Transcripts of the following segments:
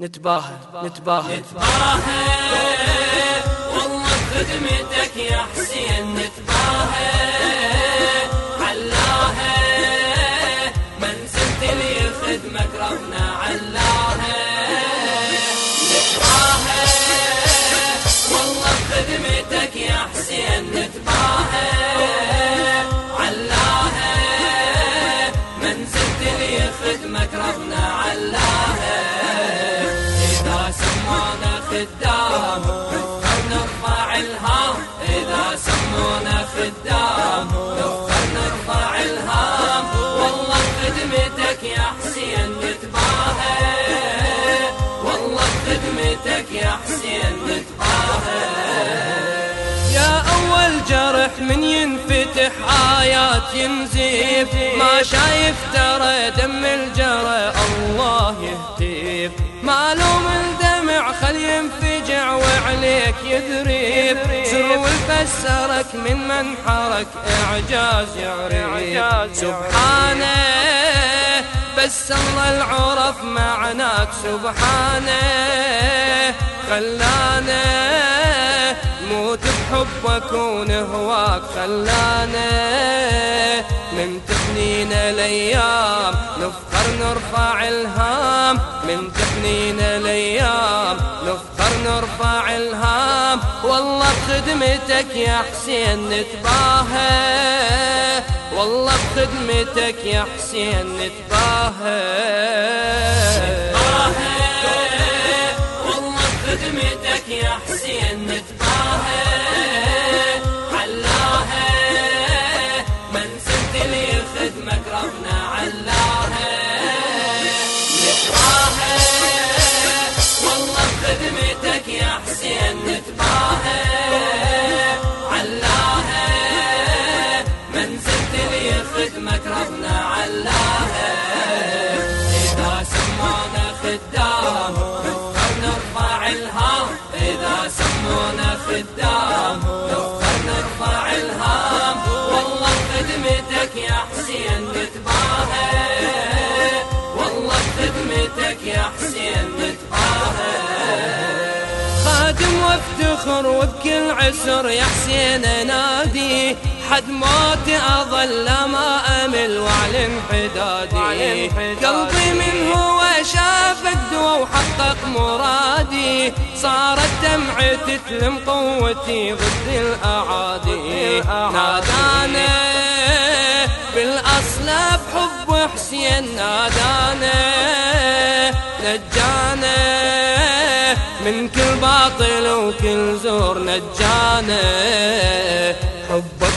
نتباهى نتباهى. نتباهى. والله خدمتك يا حسين نتباهى. نرفع الهام إذا سمونا نرفع الهام والله يا حسين والله يا حسين يا أول جرح من ينفتح آيات ينزيف ما شايف ترى دم الجرى الله يهتيف ما وعليك يذريب سر وفسرك من منحرك إعجاز يعرف سبحانه بس الله العرف معناك. سبحانه خلانا موت بحبك ونهواك خلانا من تفنين الأيام نفخر نرفع الهام. من تفنين الأيام نرفع الهام. والله بخدمتك يا حسين نتباهى. والله بخدمتك يا حسين نتباهى. نرفع الهام والله خدمتك يا حسين نتباهى والله يا حسين خادم وافتخر وبكل عسر يا حسين انادي حد موتي أظل ما أمل وأعلن حدادي. قلبي من هو شافك دوا وحقق مرادي. صارت دمعتي تلم قوتي ضد الأعادي. نادانا بالاصل بحب حسين نادانا نجانا من كل باطل وكل زور نجانا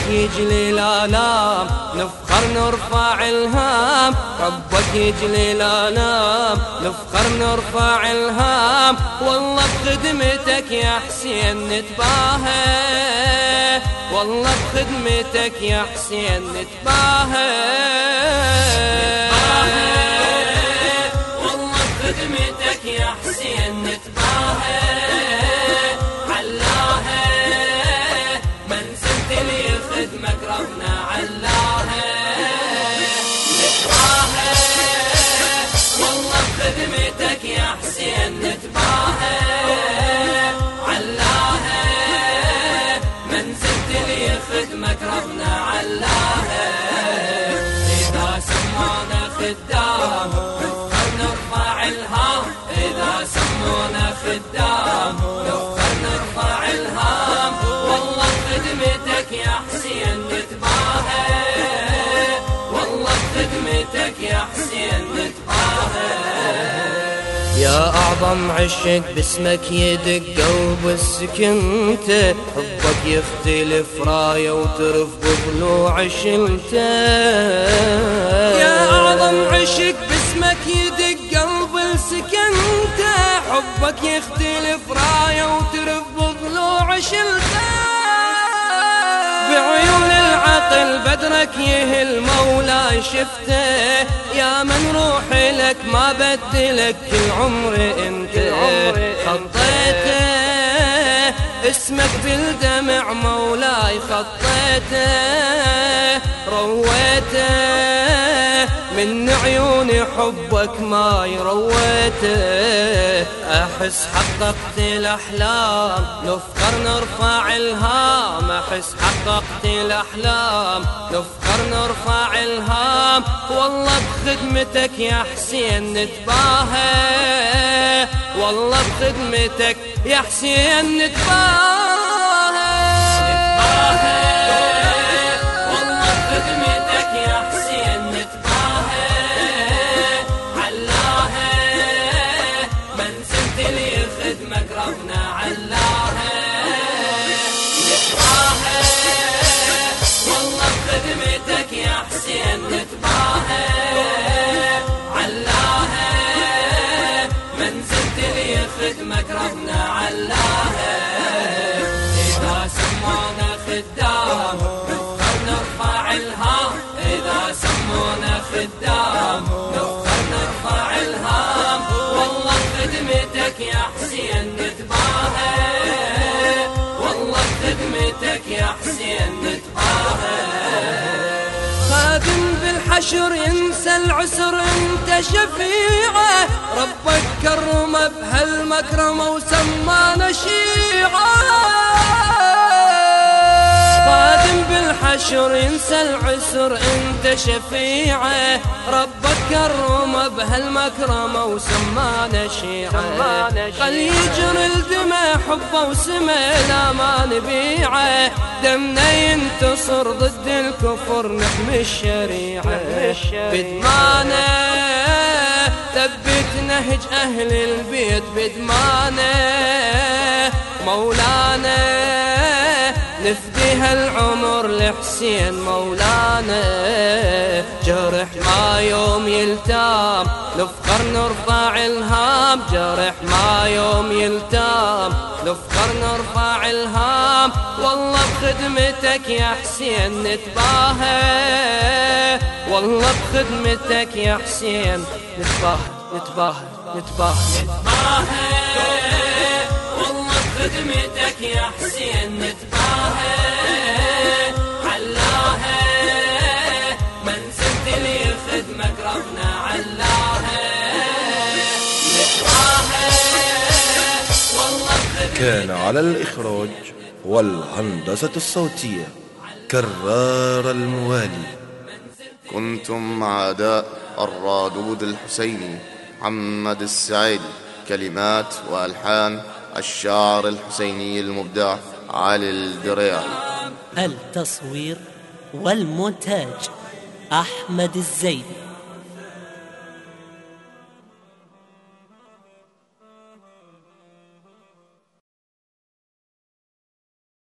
يجلي الالام نفخر نرفع الهام. حبك يجلي الالام نفخر نرفع الهام. والله بخدمتك يا حسين نتباهى. والله بخدمتك يا حسين نتباهى. والله خدمتك يا حسين نتباهى. يا أعظم عشق باسمك يدق قلب السكنته حبك يختلف راية وترف بضلوع شلته يا أعظم عشق باسمك يدق قلب السكنته حبك يختلف راية وترف بضلوع شلته العقل بدرك يهل مولاي شفته. يا من روحي لك ما بدلك كل عمري انت. خطيته. اسمك بالدمع مولاي خطيته. رويته. من عيوني حبك ما يرويته. أحس حققت الأحلام. نفكر نرفع الهام. أحس حققت الأحلام. نفكر نرفع الهام. والله بخدمتك يا حسين نتباهى. والله بخدمتك يا حسين نتباهى. خدام نرفع الهام إذا سمونا خدام نفخر نرفع الهام والله خدمتك يا حسين نتباهى والله خدمتك يا حسين نتباهى خادم بالحشر ينسى العسر. أنت شفيعة. ربك كرمه بهالمكرمة وسمانا شيعه بالحشر ينسى العسر انت شفيعه. ربك كرمه بهالمكرمة وسمانا شيعه خل يجري الدمى حبه وسمى لا ما نبيعه. دمنا ينتصر ضد الكفر نحمي الشريعه. بدمانه ثبت نهج أهل البيت بدمانه. مولانا نفدي هالعمر لحسين مولانا. جرح ما يوم يلتام نفخر نرفع الهام. جرح ما يوم يلتام نفخر نرفع الهام. والله بخدمتك يا حسين نتباهى. والله بخدمتك يا حسين نتباهى نتباهى نتباهى نتباهى. والله بخدمتك يا حسين كان على الإخراج والهندسة الصوتية كرار الموالي. كنتم مع أداء الرادود الحسيني محمد السعيدي كلمات وألحان الشاعر الحسيني المبدع علي الدريعي التصوير والمونتاج أحمد الزيدي